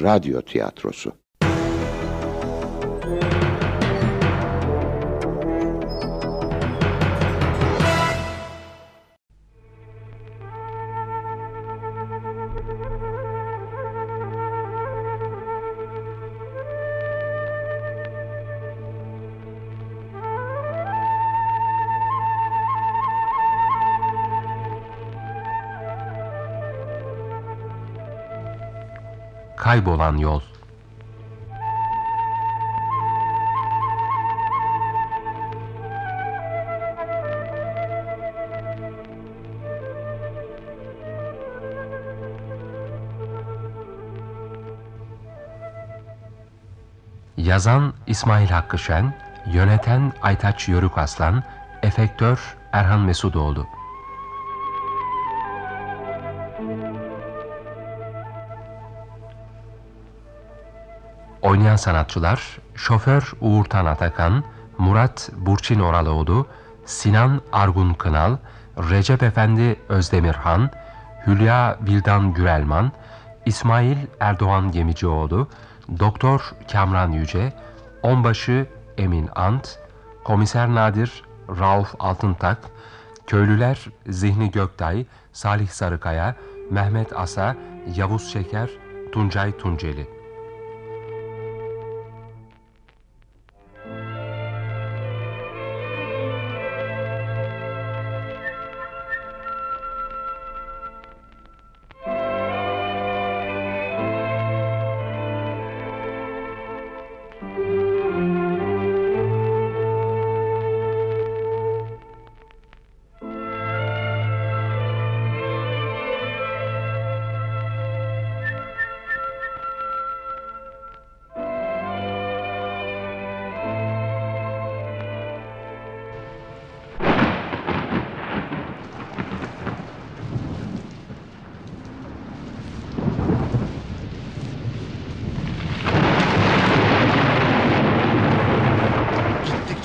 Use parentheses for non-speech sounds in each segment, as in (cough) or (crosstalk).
radyo tiyatrosu. Kaybolan Yol Yazan İsmail Hakkı Şen, yöneten Aytaç Yörük Aslan, efektör Erhan Mesudoğlu. Oynayan sanatçılar Şoför Uğurtan Atakan, Murat Burçin Oraloğlu, Sinan Argun Kınal, Recep Efendi Özdemirhan, Hülya Vildan Gürelman, İsmail Erdoğan Gemicioğlu, Doktor Kamran Yüce, Onbaşı Emin Ant, Komiser Nadir Rauf Altıntak, Köylüler Zihni Göktay, Salih Sarıkaya, Mehmet Asa, Yavuz Şeker, Tuncay Tunceli.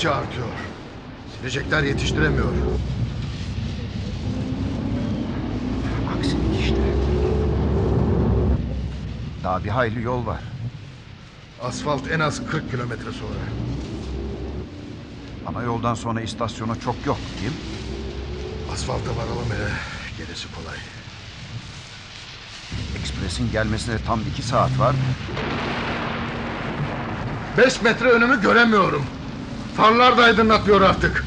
Gittikçe artıyor. Silecekler yetiştiremiyor. Aksilik işte. Daha bir hayli yol var. Asfalt en az 40 kilometre sonra. Ana yoldan sonra istasyona çok yok değil mi? Asfalta varalım hele. Gerisi kolay. Ekspresin gelmesine tam iki saat var. 5 metre önümü göremiyorum. Farlar da aydınlatmıyor artık.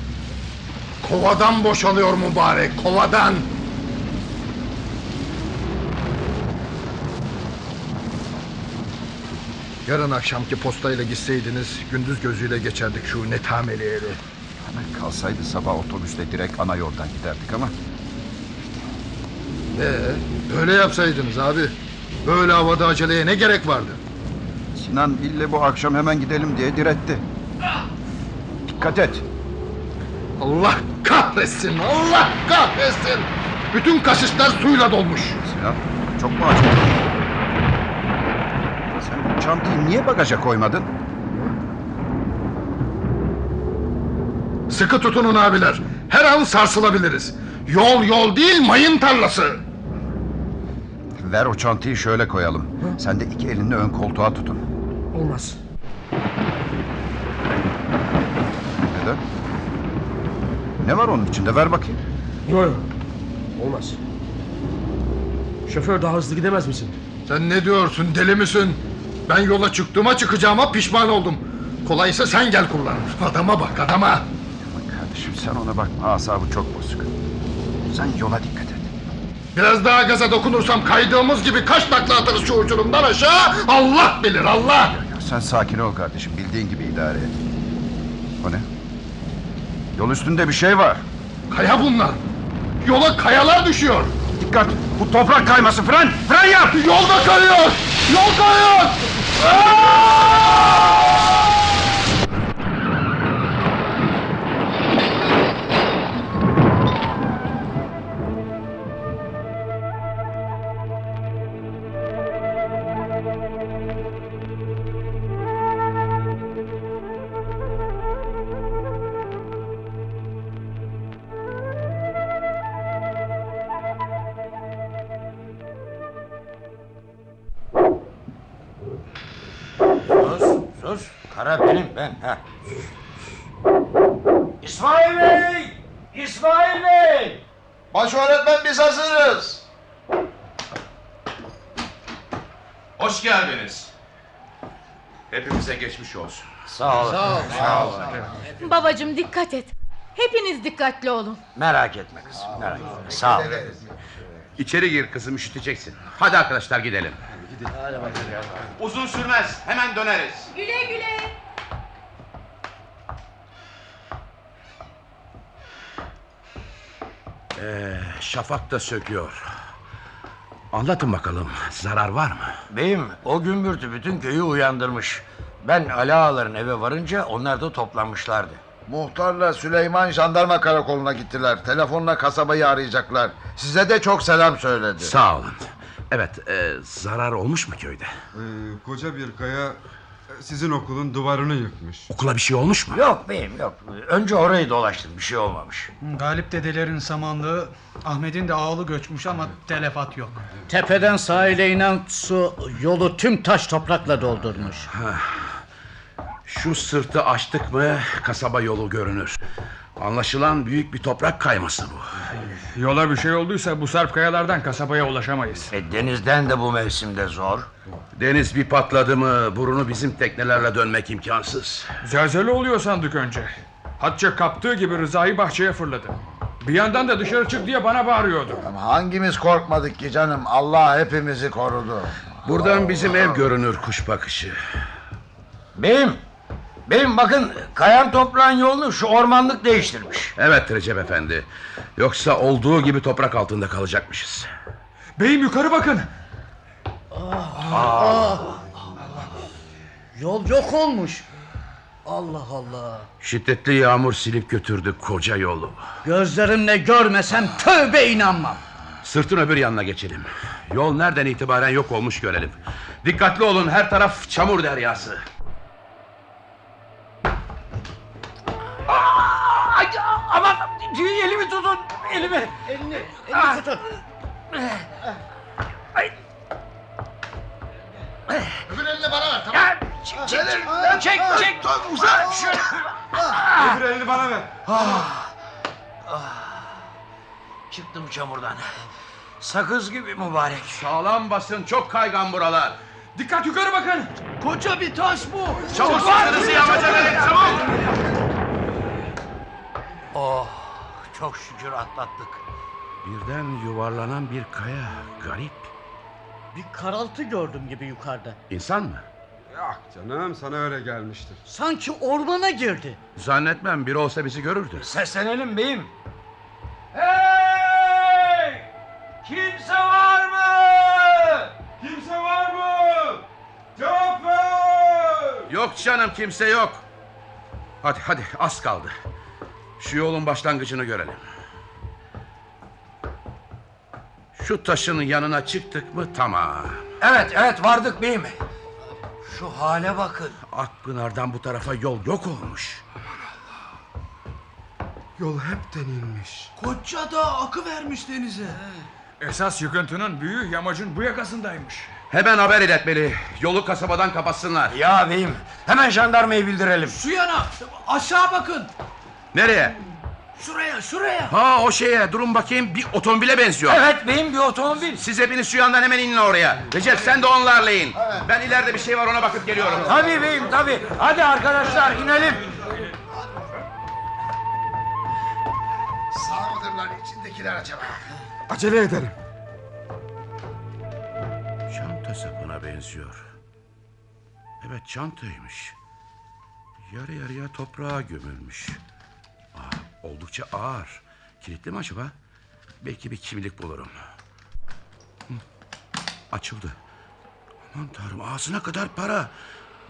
Kovadan boşalıyor mübarek, kovadan. Yarın akşamki postayla gitseydiniz gündüz gözüyle geçerdik şu netameli yeri. Hemen kalsaydı sabah otobüsle direkt ana yoldan giderdik ama Ee, öyle yapsaydınız abi. Böyle havada aceleye ne gerek vardı? Sinan ille bu akşam hemen gidelim diye diretti. Dikkat et. Allah kahretsin, Allah kahretsin. Bütün kaşışlar suyla dolmuş. Sinan çok mu acele? Sen bu çantayı niye bagaja koymadın? Sıkı tutunun abiler. Her an sarsılabiliriz. Yol yol değil mayın tarlası. Ver o çantayı şöyle koyalım. Sen de iki elinle ön koltuğa tutun. Olmaz. Neden? Ne var onun içinde ver bakayım. Yok yok. Olmaz. Şoför daha hızlı gidemez misin? Sen ne diyorsun deli misin? Ben yola çıktığıma çıkacağıma pişman oldum. Kolaysa sen gel kullan. Adama bak adama. Aman kardeşim sen ona bakma asabı çok bozuk. Sen yola dikkat et. Biraz daha gaza dokunursam kaydığımız gibi kaç takla atarız şu uçurumdan aşağı. Allah bilir Allah. Ya sen sakin ol kardeşim bildiğin gibi idare et. O ne? Yol üstünde bir şey var. Kaya bunlar. Yola kayalar düşüyor. Dikkat bu toprak kayması fren fren yap. Yolda kayıyor. Yol kayıyor. Sus. İsmail Bey! İsmail Bey! Baş öğretmen biz hazırız. Hoş geldiniz. Hepimize geçmiş olsun. Sağ olun. Sağ olun. Babacım dikkat et. Hepiniz dikkatli olun. Merak etme kızım. Merak etme. Sağ ol. İçeri gir kızım üşüteceksin. Hadi arkadaşlar gidelim. Uzun sürmez. Hemen döneriz. Güle güle. Şafak da söküyor. Anlatın bakalım. Zarar var mı? Beyim o gümbürtü bütün köyü uyandırmış. Ben Ali Ağaların eve varınca onlar da toplanmışlardı. Muhtarla Süleyman jandarma karakoluna gittiler. Telefonla kasabayı arayacaklar. Size de çok selam söyledi. Sağ olun. Evet, e, zarar olmuş mu köyde? Ee, koca bir kaya sizin okulun duvarını yıkmış. Okula bir şey olmuş mu? Yok beyim yok. Önce orayı dolaştım bir şey olmamış. Galip dedelerin samanlığı Ahmet'in de ağlı göçmüş ama telefat yok. Tepeden sahile inen su yolu tüm taş toprakla doldurmuş. Şu sırtı açtık mı kasaba yolu görünür. Anlaşılan büyük bir toprak kayması bu. Yola bir şey olduysa bu sarp kayalardan kasabaya ulaşamayız. E, denizden de bu mevsimde zor. Deniz bir patladı mı burunu bizim teknelerle dönmek imkansız. Zelzele oluyor sandık önce. Hatça kaptığı gibi Rıza'yı bahçeye fırladı. Bir yandan da dışarı çık diye bana bağırıyordu. Ama hangimiz korkmadık ki canım? Allah hepimizi korudu. Buradan bizim ev görünür kuş bakışı. Beyim, beyim bakın kayan toprağın yolunu şu ormanlık değiştirmiş. Evet Recep Efendi. Yoksa olduğu gibi toprak altında kalacakmışız. Beyim yukarı bakın. Yol yok olmuş. Allah Allah. Şiddetli yağmur silip götürdü koca yolu. Gözlerimle görmesem tövbe inanmam. Sırtın öbür yanına geçelim. Yol nereden itibaren yok olmuş görelim. Dikkatli olun her taraf çamur deryası. Aman elimi tutun, elimi. Elini, elini tutun. Öbür elini bana ver tamam. Çek, çek, çek, çek, çek. Uzak şöyle. Öbür elini bana ver. Çıktım çamurdan. Sakız gibi mübarek. Sağlam basın çok kaygan buralar. Dikkat yukarı bakın. Koca bir taş bu. Çabuk sırtınızı yamaca verin çabuk. Oh, çok şükür atlattık. Birden yuvarlanan bir kaya. Garip. Bir karaltı gördüm gibi yukarıda. İnsan mı? Yok canım sana öyle gelmiştir. Sanki ormana girdi. Zannetmem biri olsa bizi görürdü. Seslenelim beyim. Hey! Kimse var mı? Kimse var mı? Cevap ver! Yok canım kimse yok. Hadi hadi az kaldı. Şu yolun başlangıcını görelim. Şu taşın yanına çıktık mı tamam. Evet, evet vardık beyim. Şu hale bakın. Akpınar'dan bu tarafa yol yok olmuş. Yol hepten inmiş. Koca da akı vermiş denize. Esas yıkıntının büyüğü yamacın bu yakasındaymış. Hemen haber iletmeli. Yolu kasabadan kapatsınlar. Ya beyim, hemen jandarmayı bildirelim. Şu yana aşağı bakın. Nereye? Şuraya şuraya. Ha o şeye durun bakayım bir otomobile benziyor. Evet beyim bir otomobil. Siz hepiniz şu yandan hemen inin oraya. Recep sen de onlarla in. Ben ileride bir şey var ona bakıp geliyorum. Tabii beyim tabii. Hadi arkadaşlar inelim. Sağ mıdırlar içindekiler acaba? Acele edelim. Çanta sapına benziyor. Evet çantaymış. Yarı yarıya toprağa gömülmüş. Aa, oldukça ağır. Kilitli mi acaba? Belki bir kimlik bulurum. Hı, Açıldı. Aman tanrım ağzına kadar para.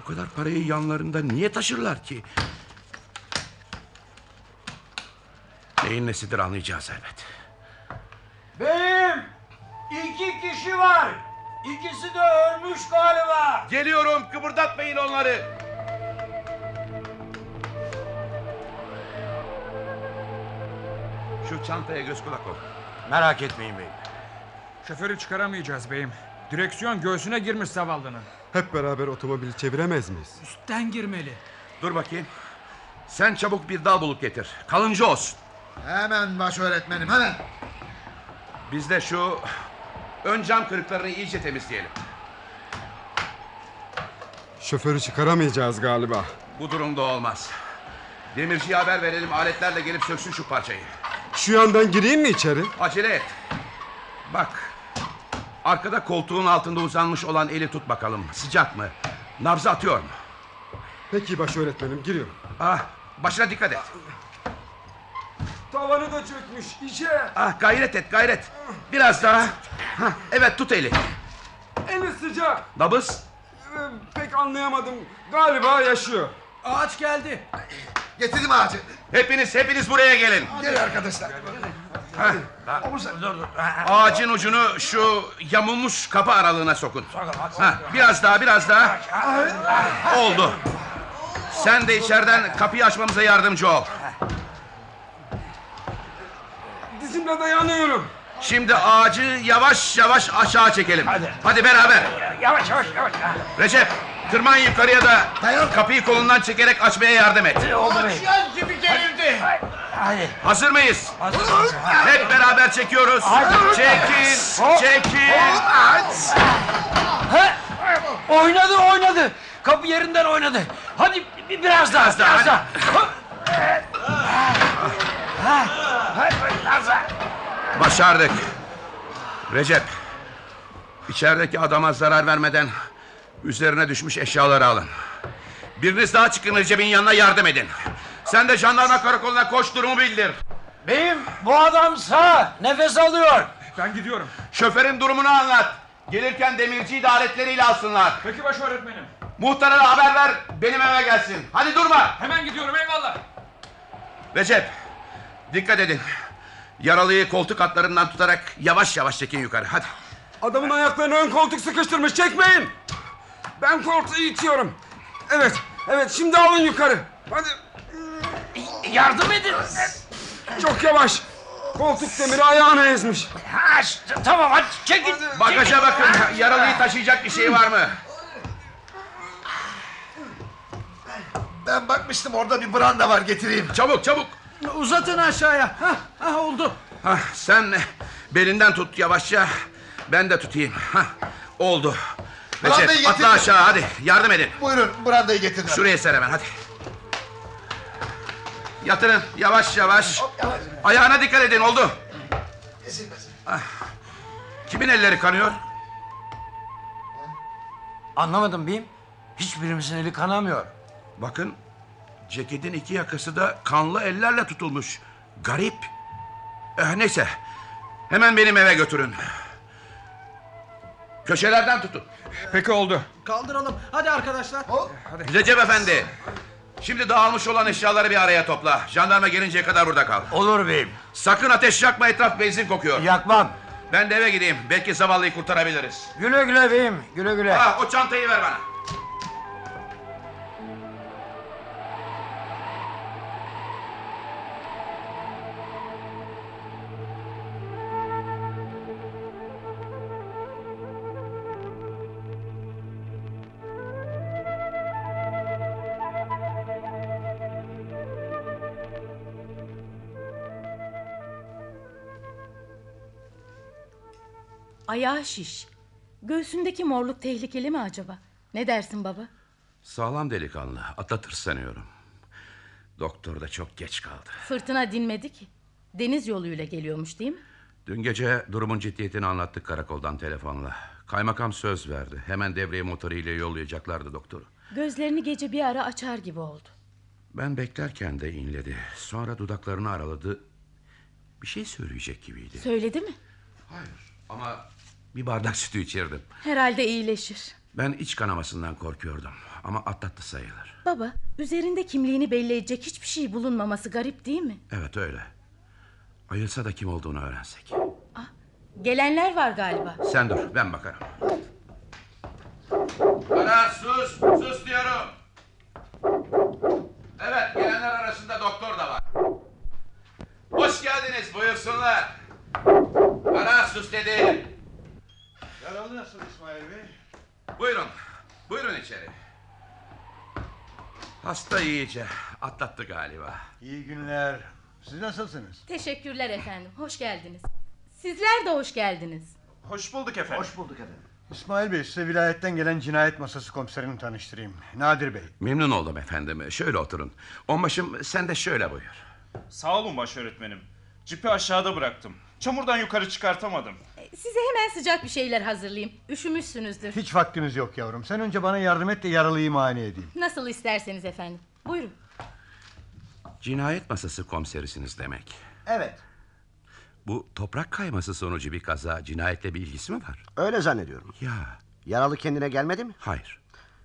Bu kadar parayı yanlarında niye taşırlar ki? Neyin nesidir anlayacağız elbet. Beyim, iki kişi var. İkisi de ölmüş galiba. Geliyorum kıpırdatmayın onları. Şu çantaya göz kulak ol. Merak etmeyin beyim. Şoförü çıkaramayacağız beyim. Direksiyon göğsüne girmiş zavallının. Hep beraber otomobil çeviremez miyiz? Üstten girmeli. Dur bakayım. Sen çabuk bir dal bulup getir. Kalınca olsun. Hemen baş öğretmenim hemen. Biz de şu ön cam kırıklarını iyice temizleyelim. Şoförü çıkaramayacağız galiba. Bu durumda olmaz. Demirciye haber verelim aletlerle gelip söksün şu parçayı. Şu yandan gireyim mi içeri? Acele et. Bak. Arkada koltuğun altında uzanmış olan eli tut bakalım. Sıcak mı? Nabzı atıyor mu? Peki baş öğretmenim giriyorum. Ah, başına dikkat et. Tavanı da çökmüş işe. Ah, gayret et, gayret. Biraz daha. Hah, evet, tut eli. Eli sıcak. Nabız. Ee, Pek anlayamadım. Galiba yaşıyor. Ağaç geldi. Getirdim ağacı. Hepiniz, hepiniz buraya gelin. Gel arkadaşlar. Hah, Ağacın ucunu şu yamulmuş kapı aralığına sokun. Hah, biraz daha, biraz daha. Oldu. Sen de içeriden kapıyı açmamıza yardımcı ol. Dizimle dayanıyorum. Şimdi ağacı yavaş yavaş aşağı çekelim. Hadi. Hadi beraber. Yavaş yavaş yavaş. Recep, tırman yukarıya da kapıyı kolundan çekerek açmaya yardım et. Oldu bey. gibi gerildi. Hadi. Hazır mıyız? Hazırız. Hep beraber çekiyoruz. Çekin, çekin. Oynadı oynadı. Kapı yerinden oynadı. Hadi bi- biraz daha. Biraz daha, Biraz daha. Başardık. Recep, içerideki adama zarar vermeden üzerine düşmüş eşyaları alın. Biriniz daha çıkın Recep'in yanına yardım edin. Sen de jandarma karakoluna koş durumu bildir. Beyim bu adam sağ. Nefes alıyor. Ben gidiyorum. Şoförün durumunu anlat. Gelirken demirciyi de aletleriyle alsınlar. Peki baş öğretmenim. Muhtara da haber ver benim eve gelsin. Hadi durma. Hemen gidiyorum eyvallah. Recep dikkat edin. Yaralıyı koltuk altlarından tutarak yavaş yavaş çekin yukarı. Hadi. Adamın ayaklarını ön koltuk sıkıştırmış. Çekmeyin. Ben koltuğu itiyorum. Evet. Evet şimdi alın yukarı. Hadi. Yardım edin. Çok yavaş. Koltuk demiri ayağını ezmiş. Ha, işte, tamam hadi çekin. Bagaja bakın. Yaralıyı taşıyacak bir şey var mı? Ben bakmıştım orada bir branda var getireyim. Çabuk çabuk. Uzatın aşağıya. Hah, hah oldu. Hah, sen belinden tut yavaşça. Ben de tutayım. Hah, oldu. Recep atla aşağı hadi yardım edin. Buyurun brandayı getirdim. Şuraya ser hemen hadi. Yatırın yavaş yavaş. Ayağına dikkat edin oldu. Ah, Kimin elleri kanıyor? Anlamadım beyim. Hiçbirimizin eli kanamıyor. Bakın ceketin iki yakası da kanlı ellerle tutulmuş. Garip. Eh, neyse hemen benim eve götürün. Köşelerden tutun. Peki oldu. Kaldıralım. Hadi arkadaşlar. Recep efendi. Şimdi dağılmış olan eşyaları bir araya topla. Jandarma gelinceye kadar burada kal. Olur beyim. Sakın ateş yakma etraf benzin kokuyor. Yakmam. Ben de eve gideyim. Belki zavallıyı kurtarabiliriz. Güle güle beyim. Güle güle. Ah, o çantayı ver bana. Ayağı şiş. Göğsündeki morluk tehlikeli mi acaba? Ne dersin baba? Sağlam delikanlı. Atlatır sanıyorum. Doktor da çok geç kaldı. Fırtına dinmedi ki. Deniz yoluyla geliyormuş değil mi? Dün gece durumun ciddiyetini anlattık karakoldan telefonla. Kaymakam söz verdi. Hemen devreye motoruyla yollayacaklardı doktoru. Gözlerini gece bir ara açar gibi oldu. Ben beklerken de inledi. Sonra dudaklarını araladı. Bir şey söyleyecek gibiydi. Söyledi mi? Hayır ama bir bardak sütü içirdim. Herhalde iyileşir. Ben iç kanamasından korkuyordum. Ama atlattı sayılır. Baba, üzerinde kimliğini belli edecek hiçbir şey bulunmaması garip değil mi? Evet öyle. Ayılsa da kim olduğunu öğrensek. Gelenler var galiba. Sen dur ben bakarım. Bana sus sus diyorum. Evet gelenler arasında doktor da var. Hoş geldiniz buyursunlar. Bana sus dedim. Yaralı nasıl İsmail Bey? Buyurun. Buyurun içeri. Hasta iyice atlattı galiba. İyi günler. Siz nasılsınız? Teşekkürler efendim. Hoş geldiniz. Sizler de hoş geldiniz. Hoş bulduk efendim. Hoş bulduk efendim. İsmail Bey size vilayetten gelen cinayet masası komiserini tanıştırayım. Nadir Bey. Memnun oldum efendim. Şöyle oturun. Onbaşım sen de şöyle buyur. Sağ olun baş öğretmenim. Cipi aşağıda bıraktım. Çamurdan yukarı çıkartamadım. Size hemen sıcak bir şeyler hazırlayayım. Üşümüşsünüzdür. Hiç vaktimiz yok yavrum. Sen önce bana yardım et de yaralıyı muayene edeyim. Nasıl isterseniz efendim. Buyurun. Cinayet masası komiserisiniz demek. Evet. Bu toprak kayması sonucu bir kaza cinayetle bir ilgisi mi var? Öyle zannediyorum. Ya Yaralı kendine gelmedi mi? hayır.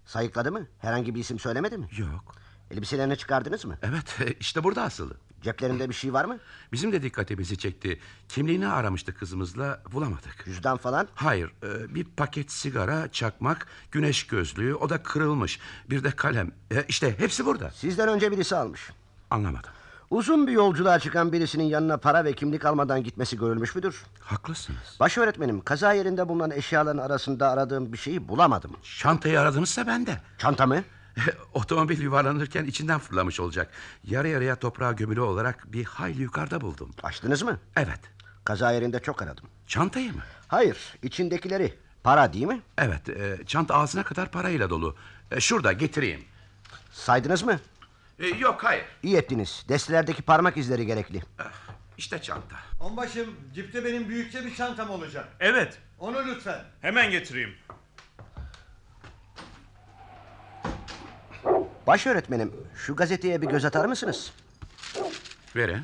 Sayıkladı mı? Herhangi bir isim söylemedi mi? Yok. Elbiselerini çıkardınız mı? Evet (laughs) işte burada asılı. Ceplerinde bir şey var mı? Bizim de dikkatimizi çekti. Kimliğini aramıştık kızımızla bulamadık. Cüzdan falan? Hayır e, bir paket sigara, çakmak, güneş gözlüğü o da kırılmış. Bir de kalem. E, işte hepsi burada. Sizden önce birisi almış. Anlamadım. Uzun bir yolculuğa çıkan birisinin yanına para ve kimlik almadan gitmesi görülmüş müdür? Haklısınız. Baş öğretmenim kaza yerinde bulunan eşyaların arasında aradığım bir şeyi bulamadım. Çantayı aradınızsa ben de. Çanta mı? (laughs) Otomobil yuvarlanırken içinden fırlamış olacak. Yarı yarıya toprağa gömülü olarak bir hayli yukarıda buldum. Açtınız mı? Evet. Kaza yerinde çok aradım. Çantayı mı? Hayır içindekileri. Para değil mi? Evet. e, çanta ağzına kadar parayla dolu. E, şurada getireyim. Saydınız mı? E, yok hayır. İyi ettiniz. Destelerdeki parmak izleri gerekli. İşte çanta. Onbaşım cipte benim büyükçe bir çantam olacak. Evet. Onu lütfen. Hemen getireyim. Baş öğretmenim şu gazeteye bir göz atar mısınız? Verin.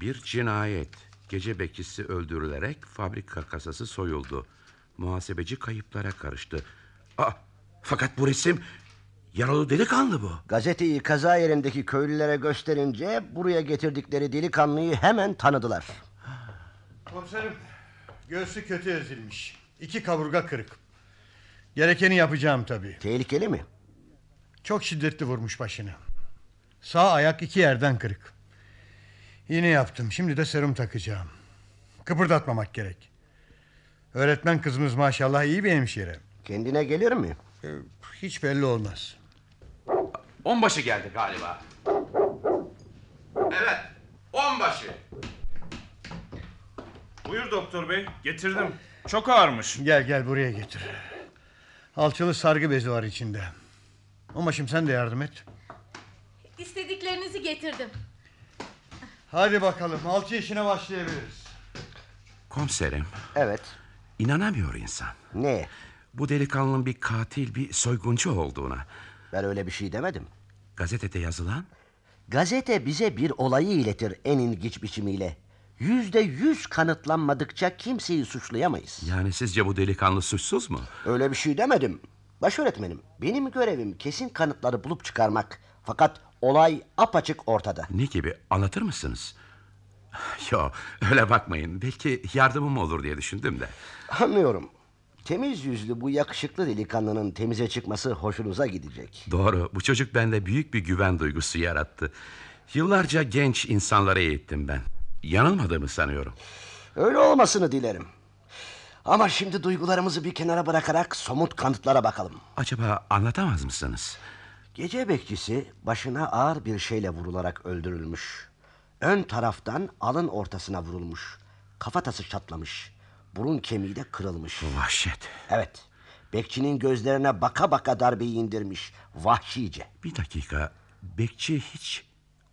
Bir cinayet. Gece bekçisi öldürülerek fabrika kasası soyuldu. Muhasebeci kayıplara karıştı. Aa, fakat bu resim yaralı delikanlı bu. Gazeteyi kaza yerindeki köylülere gösterince buraya getirdikleri delikanlıyı hemen tanıdılar. Komiserim göğsü kötü ezilmiş. İki kaburga kırık. Gerekeni yapacağım tabii. Tehlikeli mi? Çok şiddetli vurmuş başını. Sağ ayak iki yerden kırık. Yine yaptım. Şimdi de serum takacağım. Kıpırdatmamak gerek. Öğretmen kızımız maşallah iyi bir hemşire. Kendine gelir mi? Ee, hiç belli olmaz. Onbaşı geldi galiba. Evet. Onbaşı. Buyur doktor bey. Getirdim. Çok ağırmış. Gel gel buraya getir. Alçılı sargı bezi var içinde. Omaşım sen de yardım et. İstediklerinizi getirdim. Hadi bakalım alçı işine başlayabiliriz. Komiserim. Evet. İnanamıyor insan. Ne? Bu delikanlının bir katil, bir soyguncu olduğuna. Ben öyle bir şey demedim. Gazetede yazılan? Gazete bize bir olayı iletir en ilginç biçimiyle. Yüzde yüz kanıtlanmadıkça kimseyi suçlayamayız. Yani sizce bu delikanlı suçsuz mu? Öyle bir şey demedim. Baş öğretmenim, benim görevim kesin kanıtları bulup çıkarmak. Fakat olay apaçık ortada. Ne gibi? Anlatır mısınız? Yo, öyle bakmayın. Belki yardımım olur diye düşündüm de. Anlıyorum. Temiz yüzlü bu yakışıklı delikanlının temize çıkması hoşunuza gidecek. Doğru. Bu çocuk bende büyük bir güven duygusu yarattı. Yıllarca genç insanlara eğittim ben. Yanılmadığımı sanıyorum. Öyle olmasını dilerim. Ama şimdi duygularımızı bir kenara bırakarak somut kanıtlara bakalım. Acaba anlatamaz mısınız? Gece bekçisi başına ağır bir şeyle vurularak öldürülmüş. Ön taraftan alın ortasına vurulmuş. Kafatası çatlamış. Burun kemiği de kırılmış. Vahşet. Evet. Bekçinin gözlerine baka baka darbeyi indirmiş. Vahşice. Bir dakika. Bekçi hiç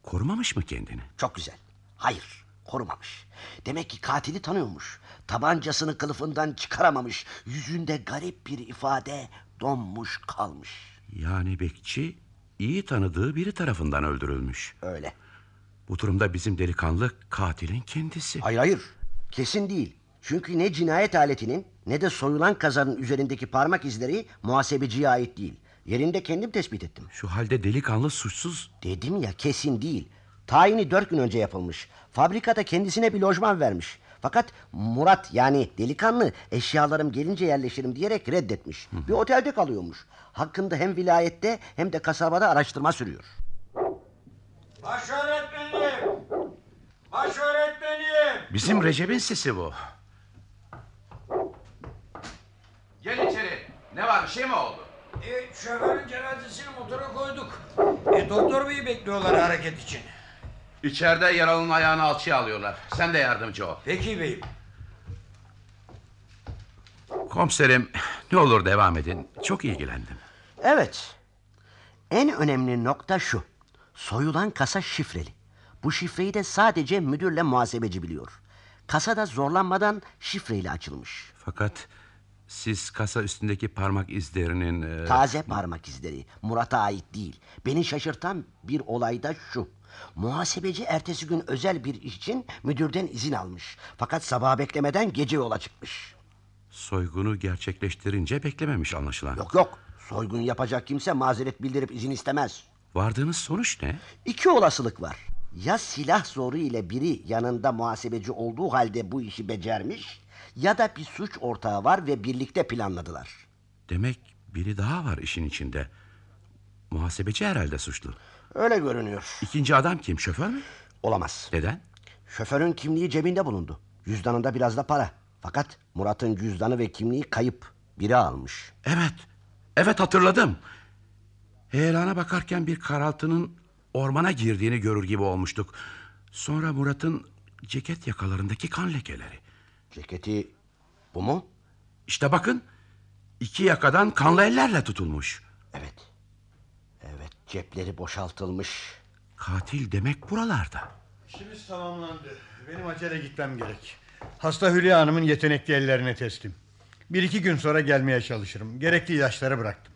korumamış mı kendini? Çok güzel. Hayır, korumamış. Demek ki katili tanıyormuş. Tabancasını kılıfından çıkaramamış. Yüzünde garip bir ifade donmuş kalmış. Yani bekçi iyi tanıdığı biri tarafından öldürülmüş. Öyle. Bu durumda bizim delikanlı katilin kendisi. Hayır hayır. Kesin değil. Çünkü ne cinayet aletinin ne de soyulan kazanın üzerindeki parmak izleri muhasebeciye ait değil. Yerinde kendim tespit ettim. Şu halde delikanlı suçsuz. Dedim ya kesin değil. Tayini dört gün önce yapılmış. Fabrikada kendisine bir lojman vermiş. Fakat Murat yani delikanlı eşyalarım gelince yerleşirim diyerek reddetmiş. Bir otelde kalıyormuş. Hakkında hem vilayette hem de kasabada araştırma sürüyor. Baş öğretmenim! Baş öğretmenim! Bizim Recep'in sesi bu. Gel içeri. Ne var bir şey mi oldu? E, şoförün cenazesini motora koyduk. E, doktor beyi bekliyorlar hareket için. İçeride yaralının ayağını alçıya alıyorlar. Sen de yardımcı ol. Peki beyim. Komiserim ne olur devam edin. Çok ilgilendim. Evet. En önemli nokta şu. Soyulan kasa şifreli. Bu şifreyi de sadece müdürle muhasebeci biliyor. Kasa da zorlanmadan şifreyle açılmış. Fakat siz kasa üstündeki parmak izlerinin... e, Taze parmak izleri. Murat'a ait değil. Beni şaşırtan bir olay da şu. Muhasebeci ertesi gün özel bir iş için müdürden izin almış. Fakat sabah beklemeden gece yola çıkmış. Soygunu gerçekleştirince beklememiş anlaşılan. Yok yok. Soygun yapacak kimse mazeret bildirip izin istemez. Vardığınız sonuç ne? İki olasılık var. Ya silah zoru ile biri yanında muhasebeci olduğu halde bu işi becermiş... ...ya da bir suç ortağı var ve birlikte planladılar. Demek biri daha var işin içinde. Muhasebeci herhalde suçlu. Öyle görünüyor. İkinci adam kim? Şoför mü? Olamaz. Neden? Şoförün kimliği cebinde bulundu. Cüzdanında biraz da para. Fakat Murat'ın cüzdanı ve kimliği kayıp. Biri almış. Evet. Evet hatırladım. Heyelana bakarken bir karaltının ormana girdiğini görür gibi olmuştuk. Sonra Murat'ın ceket yakalarındaki kan lekeleri. Ceketi bu mu? İşte bakın. iki yakadan kanlı ellerle tutulmuş. Evet. Evet cepleri boşaltılmış. Katil demek buralarda. İşimiz tamamlandı. Benim acele gitmem gerek. Hasta Hülya Hanım'ın yetenekli ellerine teslim. Bir iki gün sonra gelmeye çalışırım. Gerekli ilaçları bıraktım.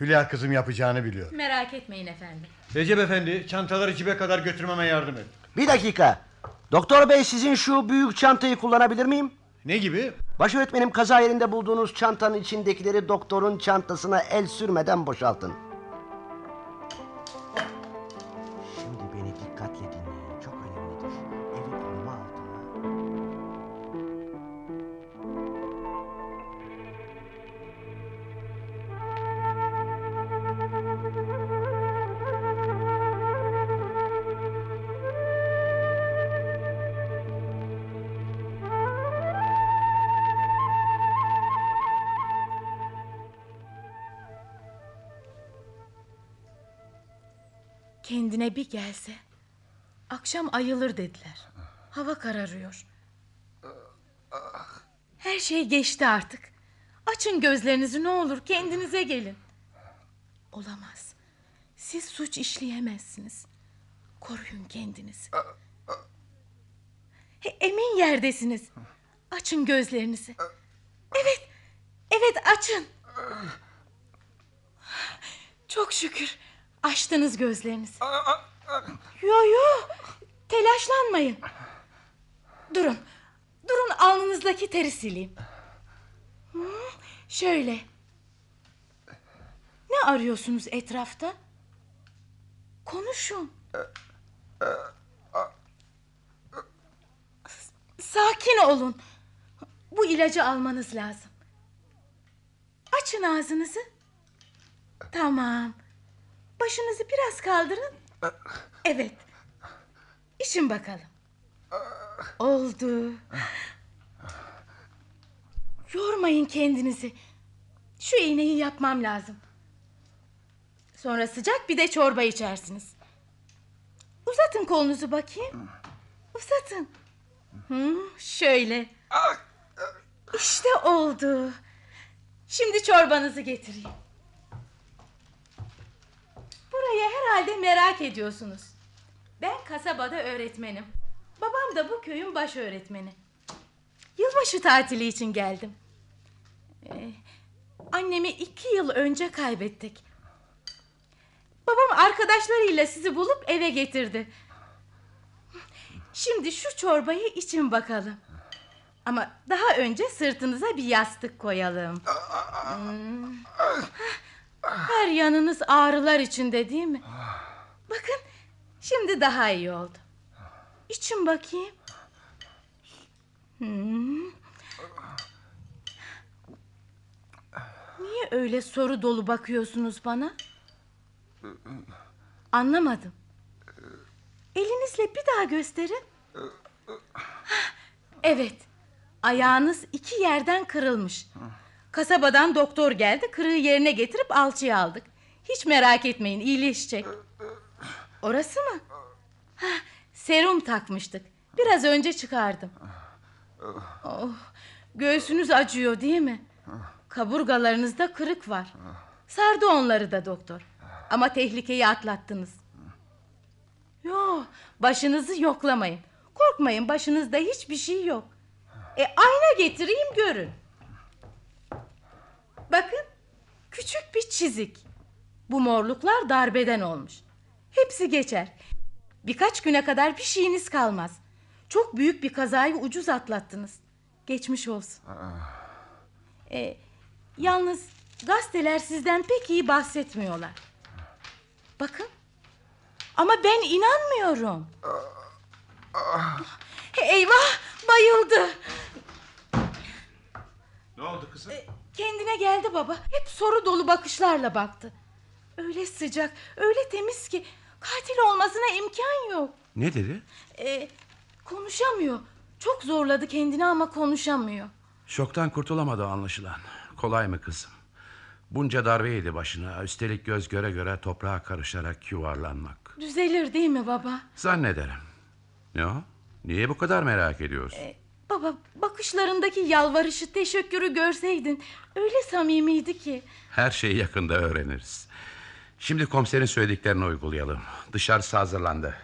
Hülya kızım yapacağını biliyor. Merak etmeyin efendim. Recep Efendi çantaları cibe kadar götürmeme yardım et. Bir dakika. Doktor bey sizin şu büyük çantayı kullanabilir miyim? Ne gibi? Başöğretmenim kaza yerinde bulduğunuz çantanın içindekileri doktorun çantasına el sürmeden boşaltın. Kendine bir gelse akşam ayılır dediler. Hava kararıyor. Her şey geçti artık. Açın gözlerinizi ne olur kendinize gelin. Olamaz. Siz suç işleyemezsiniz. Koruyun kendinizi. Emin yerdesiniz. Açın gözlerinizi. Evet. Evet açın. Çok şükür. Açtınız gözlerinizi. Yo yo. Telaşlanmayın. Durun. Durun alnınızdaki teri sileyim. Hı, şöyle. Ne arıyorsunuz etrafta? Konuşun. Sakin olun. Bu ilacı almanız lazım. Açın ağzınızı. Tamam. Başınızı biraz kaldırın. Evet. İşin bakalım. Oldu. Yormayın kendinizi. Şu iğneyi yapmam lazım. Sonra sıcak bir de çorba içersiniz. Uzatın kolunuzu bakayım. Uzatın. Hı, şöyle. İşte oldu. Şimdi çorbanızı getireyim. Burayı herhalde merak ediyorsunuz. Ben kasabada öğretmenim. Babam da bu köyün baş öğretmeni. Yılbaşı tatili için geldim. Ee, annemi iki yıl önce kaybettik. Babam arkadaşlarıyla sizi bulup eve getirdi. Şimdi şu çorbayı için bakalım. Ama daha önce sırtınıza bir yastık koyalım. Hmm. Her yanınız ağrılar içinde değil mi? Bakın şimdi daha iyi oldu. İçin bakayım. Hmm. Niye öyle soru dolu bakıyorsunuz bana? Anlamadım. Elinizle bir daha gösterin. Evet. Ayağınız iki yerden kırılmış. Kasabadan doktor geldi. Kırığı yerine getirip alçıya aldık. Hiç merak etmeyin iyileşecek. Orası mı? Hah, serum takmıştık. Biraz önce çıkardım. Oh, göğsünüz acıyor değil mi? Kaburgalarınızda kırık var. Sardı onları da doktor. Ama tehlikeyi atlattınız. Yo, başınızı yoklamayın. Korkmayın başınızda hiçbir şey yok. E ayna getireyim görün. Bakın küçük bir çizik. Bu morluklar darbeden olmuş. Hepsi geçer. Birkaç güne kadar bir şeyiniz kalmaz. Çok büyük bir kazayı ucuz atlattınız. Geçmiş olsun. E, yalnız gazeteler sizden pek iyi bahsetmiyorlar. Bakın. Ama ben inanmıyorum. Eyvah bayıldı. Ne oldu kızım? Kendine geldi baba. Hep soru dolu bakışlarla baktı. Öyle sıcak, öyle temiz ki katil olmasına imkan yok. Ne dedi? Ee, konuşamıyor. Çok zorladı kendini ama konuşamıyor. Şoktan kurtulamadı anlaşılan. Kolay mı kızım? Bunca darbe yedi başına. Üstelik göz göre göre toprağa karışarak yuvarlanmak. Düzelir değil mi baba? Zannederim. Ne o? Niye bu kadar merak ediyorsun? Baba bakışlarındaki yalvarışı, teşekkürü görseydin. Öyle samimiydi ki. Her şeyi yakında öğreniriz. Şimdi komiserin söylediklerini uygulayalım. Dışarısı hazırlandı.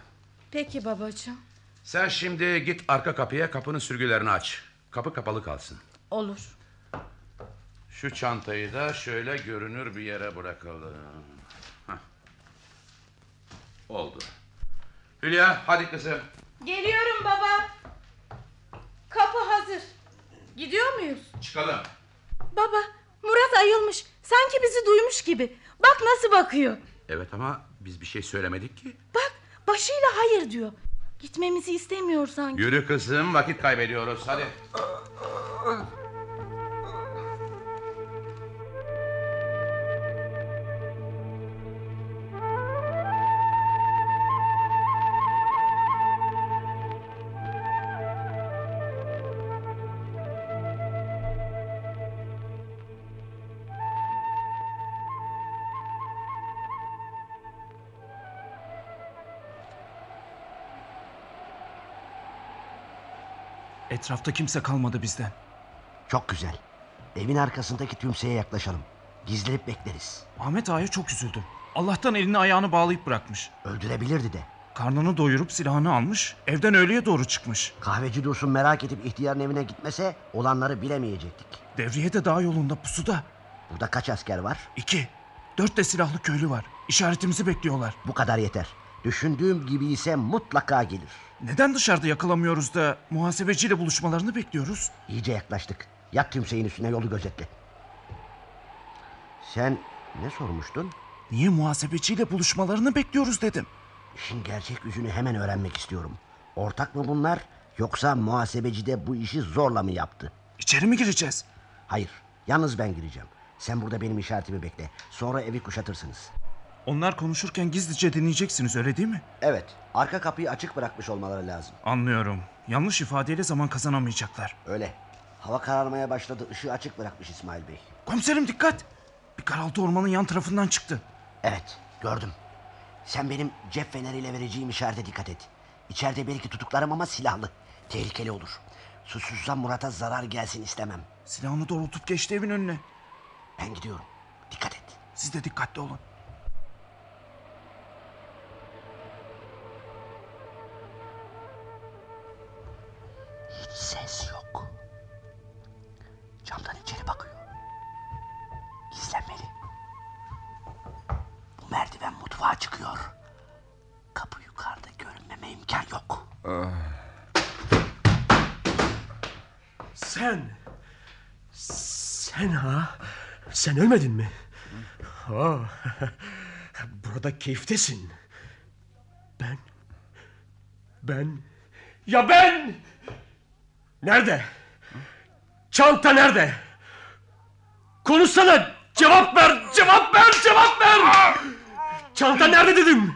Peki babacığım. Sen şimdi git arka kapıya kapının sürgülerini aç. Kapı kapalı kalsın. Olur. Şu çantayı da şöyle görünür bir yere bırakalım. Hah. Oldu. Hülya hadi kızım. Geliyorum baba. Kapı hazır. Gidiyor muyuz? Çıkalım. Baba Murat ayılmış. Sanki bizi duymuş gibi. Bak nasıl bakıyor. Evet ama biz bir şey söylemedik ki. Bak başıyla hayır diyor. Gitmemizi istemiyor sanki. Yürü kızım vakit kaybediyoruz hadi. Etrafta kimse kalmadı bizden. Çok güzel. Evin arkasındaki tümseye yaklaşalım. Gizlenip bekleriz. Ahmet Ağa'ya çok üzüldüm. Allah'tan elini ayağını bağlayıp bırakmış. Öldürebilirdi de. Karnını doyurup silahını almış. Evden öğleye doğru çıkmış. Kahveci Dursun merak edip ihtiyarın evine gitmese olanları bilemeyecektik. Devriye de dağ yolunda pusuda. Burada kaç asker var? İki. Dört de silahlı köylü var. İşaretimizi bekliyorlar. Bu kadar yeter. Düşündüğüm gibi ise mutlaka gelir. Neden dışarıda yakalamıyoruz da muhasebeciyle buluşmalarını bekliyoruz? İyice yaklaştık. Yat tümseyin üstüne yolu gözetle. Sen ne sormuştun? Niye muhasebeciyle buluşmalarını bekliyoruz dedim. İşin gerçek yüzünü hemen öğrenmek istiyorum. Ortak mı bunlar yoksa muhasebeci de bu işi zorla mı yaptı? İçeri mi gireceğiz? Hayır, yalnız ben gireceğim. Sen burada benim işaretimi bekle. Sonra evi kuşatırsınız. Onlar konuşurken gizlice dinleyeceksiniz öyle değil mi? Evet, arka kapıyı açık bırakmış olmaları lazım. Anlıyorum. Yanlış ifadeyle zaman kazanamayacaklar. Öyle. Hava kararmaya başladı. Işığı açık bırakmış İsmail Bey. Komiserim dikkat! Bir karaltı ormanın yan tarafından çıktı. Evet, gördüm. Sen benim cep feneriyle vereceğim işarete dikkat et. İçeride belki tutuklarım ama silahlı. Tehlikeli olur. Susuzsa Murat'a zarar gelsin istemem. Silahını doğrultup geçti evin önüne. Ben gidiyorum. Dikkat et. Siz de dikkatli olun. Sen. Sen ha? Sen ölmedin mi? Oh, (laughs) burada keyiftesin. Ben. Ben. Ya ben! Nerede? Çanta nerede? Konuşsana! Cevap ver! Cevap ver! Cevap ver! Çanta nerede dedim?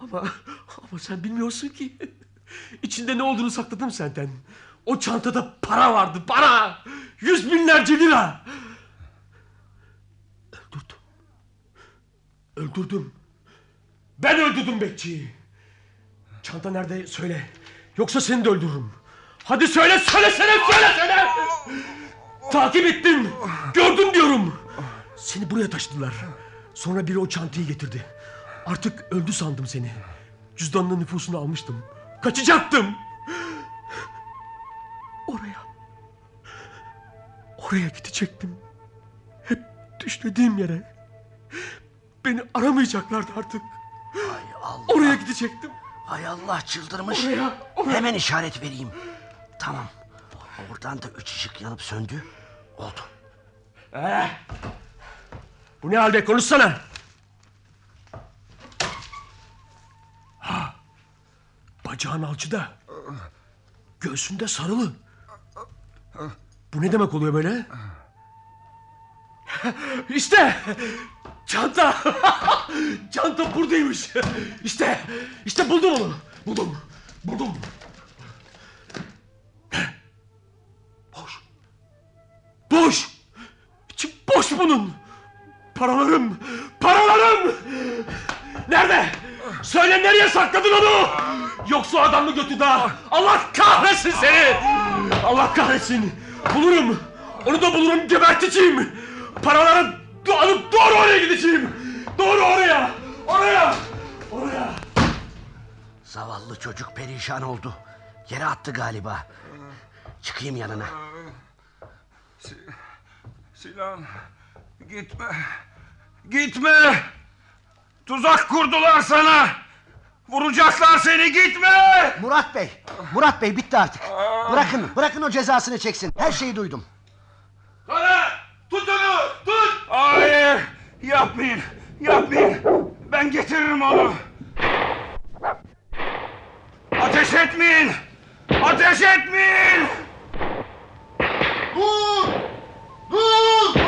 ama ama sen bilmiyorsun ki. (laughs) İçinde ne olduğunu sakladım senden. O çantada para vardı para. Yüz binlerce lira. Öldürdüm. Öldürdüm. Ben öldürdüm bekçiyi. Çanta nerede söyle. Yoksa seni de öldürürüm. Hadi söyle söylesene söylesene. Takip ettim. Gördüm diyorum. Seni buraya taşıdılar. Sonra biri o çantayı getirdi. Artık öldü sandım seni. Cüzdanının nüfusunu almıştım. Kaçacaktım. Oraya. Oraya gidecektim. Hep düşlediğim yere. Beni aramayacaklardı artık. Oraya gidecektim. Hay Allah çıldırmış. Oraya, oraya. Hemen işaret vereyim. Tamam. Oradan da üç ışık yanıp söndü. Oldu. Ee, bu ne halde konuşsana. Bacağın alçıda. Göğsünde sarılı. Bu ne demek oluyor böyle? İşte çanta. (laughs) çanta buradaymış. İşte işte buldum onu. Buldum. Buldum. Boş. Boş. İçi boş bunun. Paralarım. Paralarım. Nerede? Söyle nereye sakladın onu? Yoksa adam mı götürdü ha? Allah kahretsin seni. Allah kahretsin. Bulurum. Onu da bulurum geberteceğim. Paraları alıp doğru oraya gideceğim. Doğru oraya. Oraya. Oraya. Zavallı çocuk perişan oldu. Yere attı galiba. Çıkayım yanına. Sinan gitme. Gitme. Tuzak kurdular sana. Vuracaklar seni gitme. Murat Bey. Murat Bey bitti artık. Bırakın, bırakın o cezasını çeksin. Her şeyi duydum. Kara tut onu tut. Hayır yapmayın yapmayın. Ben getiririm onu. Ateş etmeyin. Ateş etmeyin. Dur! Dur! Dur! Dur!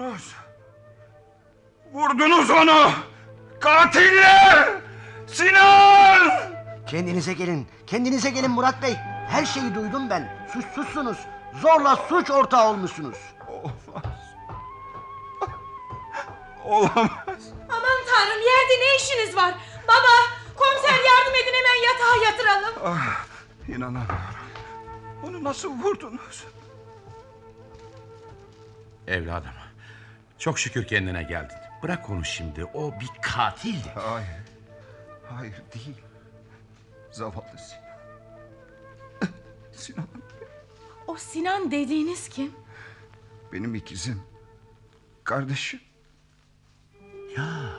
Vurdunuz. Vurdunuz onu. Katiller. Sinan. Kendinize gelin. Kendinize gelin Murat Bey. Her şeyi duydum ben. Suçsuzsunuz. Zorla suç ortağı olmuşsunuz. Olamaz. Aman tanrım yerde ne işiniz var? Baba komiser yardım edin hemen yatağa yatıralım. Ah, inanamıyorum. Onu nasıl vurdunuz? Evladım. Çok şükür kendine geldin. Bırak onu şimdi. O bir katildi. Hayır. Hayır değil. Zavallı Sinan. Sinan O Sinan dediğiniz kim? benim ikizim. Kardeşim. Ya.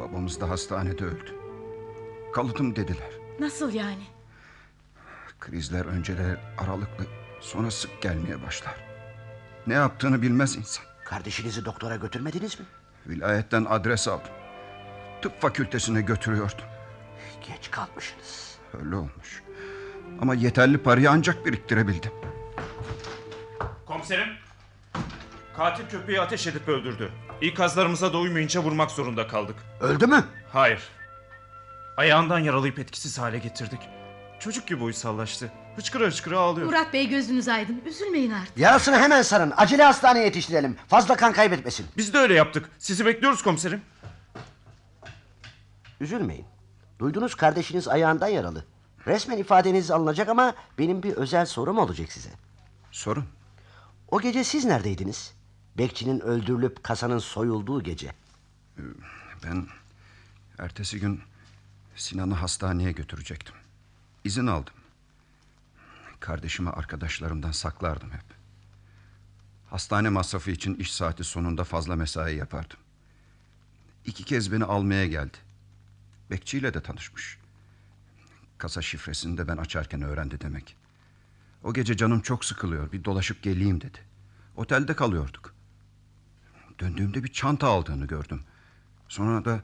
Babamız da hastanede öldü. Kalıtım dediler. Nasıl yani? Krizler önceleri aralıklı sonra sık gelmeye başlar. Ne yaptığını bilmez insan. Kardeşinizi doktora götürmediniz mi? Vilayetten adres aldım. Tıp fakültesine götürüyordum. Geç kalmışsınız. Öyle olmuş. Ama yeterli parayı ancak biriktirebildim. Komiserim. Katil köpeği ateş edip öldürdü. İkazlarımıza da uymayınca vurmak zorunda kaldık. Öldü mü? Hayır. Ayağından yaralayıp etkisiz hale getirdik. Çocuk gibi uysallaştı. Hıçkıra hıçkıra ağlıyor. Murat Bey gözünüz aydın üzülmeyin artık. Yarasını hemen sarın. Acele hastaneye yetiştirelim. Fazla kan kaybetmesin. Biz de öyle yaptık. Sizi bekliyoruz komiserim. Üzülmeyin. Duydunuz kardeşiniz ayağından yaralı. Resmen ifadeniz alınacak ama benim bir özel sorum olacak size. Sorun. O gece siz neredeydiniz? Bekçinin öldürülüp kasanın soyulduğu gece. Ben ertesi gün Sinan'ı hastaneye götürecektim. İzin aldım. Kardeşimi arkadaşlarımdan saklardım hep. Hastane masrafı için iş saati sonunda fazla mesai yapardım. İki kez beni almaya geldi. Bekçiyle de tanışmış. Kasa şifresini de ben açarken öğrendi demek. O gece canım çok sıkılıyor. Bir dolaşıp geleyim dedi. Otelde kalıyorduk. Döndüğümde bir çanta aldığını gördüm. Sonra da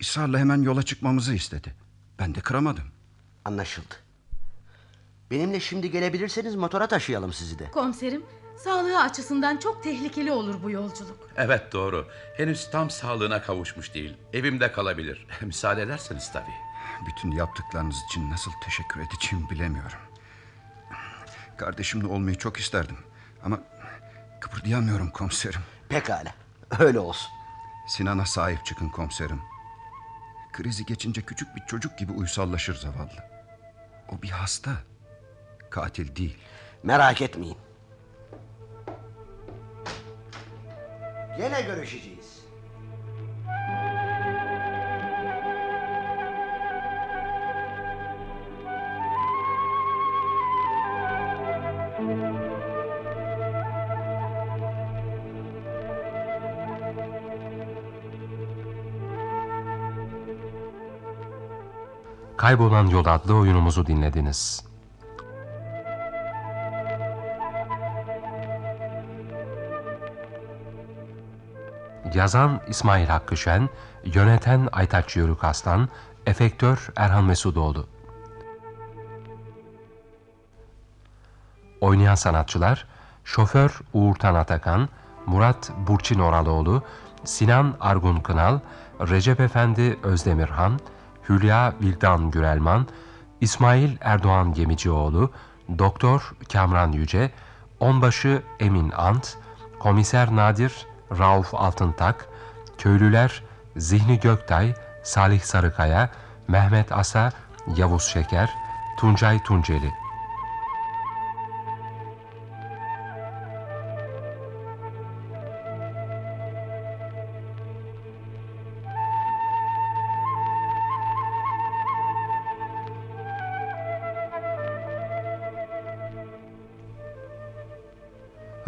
ısrarla hemen yola çıkmamızı istedi. Ben de kıramadım. Anlaşıldı. Benimle şimdi gelebilirseniz motora taşıyalım sizi de. Komiserim Sağlığı açısından çok tehlikeli olur bu yolculuk. Evet doğru. Henüz tam sağlığına kavuşmuş değil. Evimde kalabilir. (laughs) Müsaade ederseniz tabii. Bütün yaptıklarınız için nasıl teşekkür edeceğimi bilemiyorum. Kardeşimle olmayı çok isterdim. Ama kıpırdayamıyorum komiserim. Pekala. Öyle olsun. Sinan'a sahip çıkın komiserim. Krizi geçince küçük bir çocuk gibi uysallaşır zavallı. O bir hasta. Katil değil. Merak etmeyin. Gene görüşeceğiz. Kaybolan Yol adlı oyunumuzu dinlediniz. Yazan İsmail Hakkı Şen, yöneten Aytaç Yörük Aslan, efektör Erhan Mesudoğlu. Oynayan sanatçılar, şoför Uğurtan Atakan, Murat Burçin Oraloğlu, Sinan Argun Kınal, Recep Efendi Özdemirhan, Hülya Vildan Gürelman, İsmail Erdoğan Gemicioğlu, Doktor Kamran Yüce, Onbaşı Emin Ant, Komiser Nadir Rauf Altıntak, Köylüler Zihni Göktay, Salih Sarıkaya, Mehmet Asa, Yavuz Şeker, Tuncay Tunceli.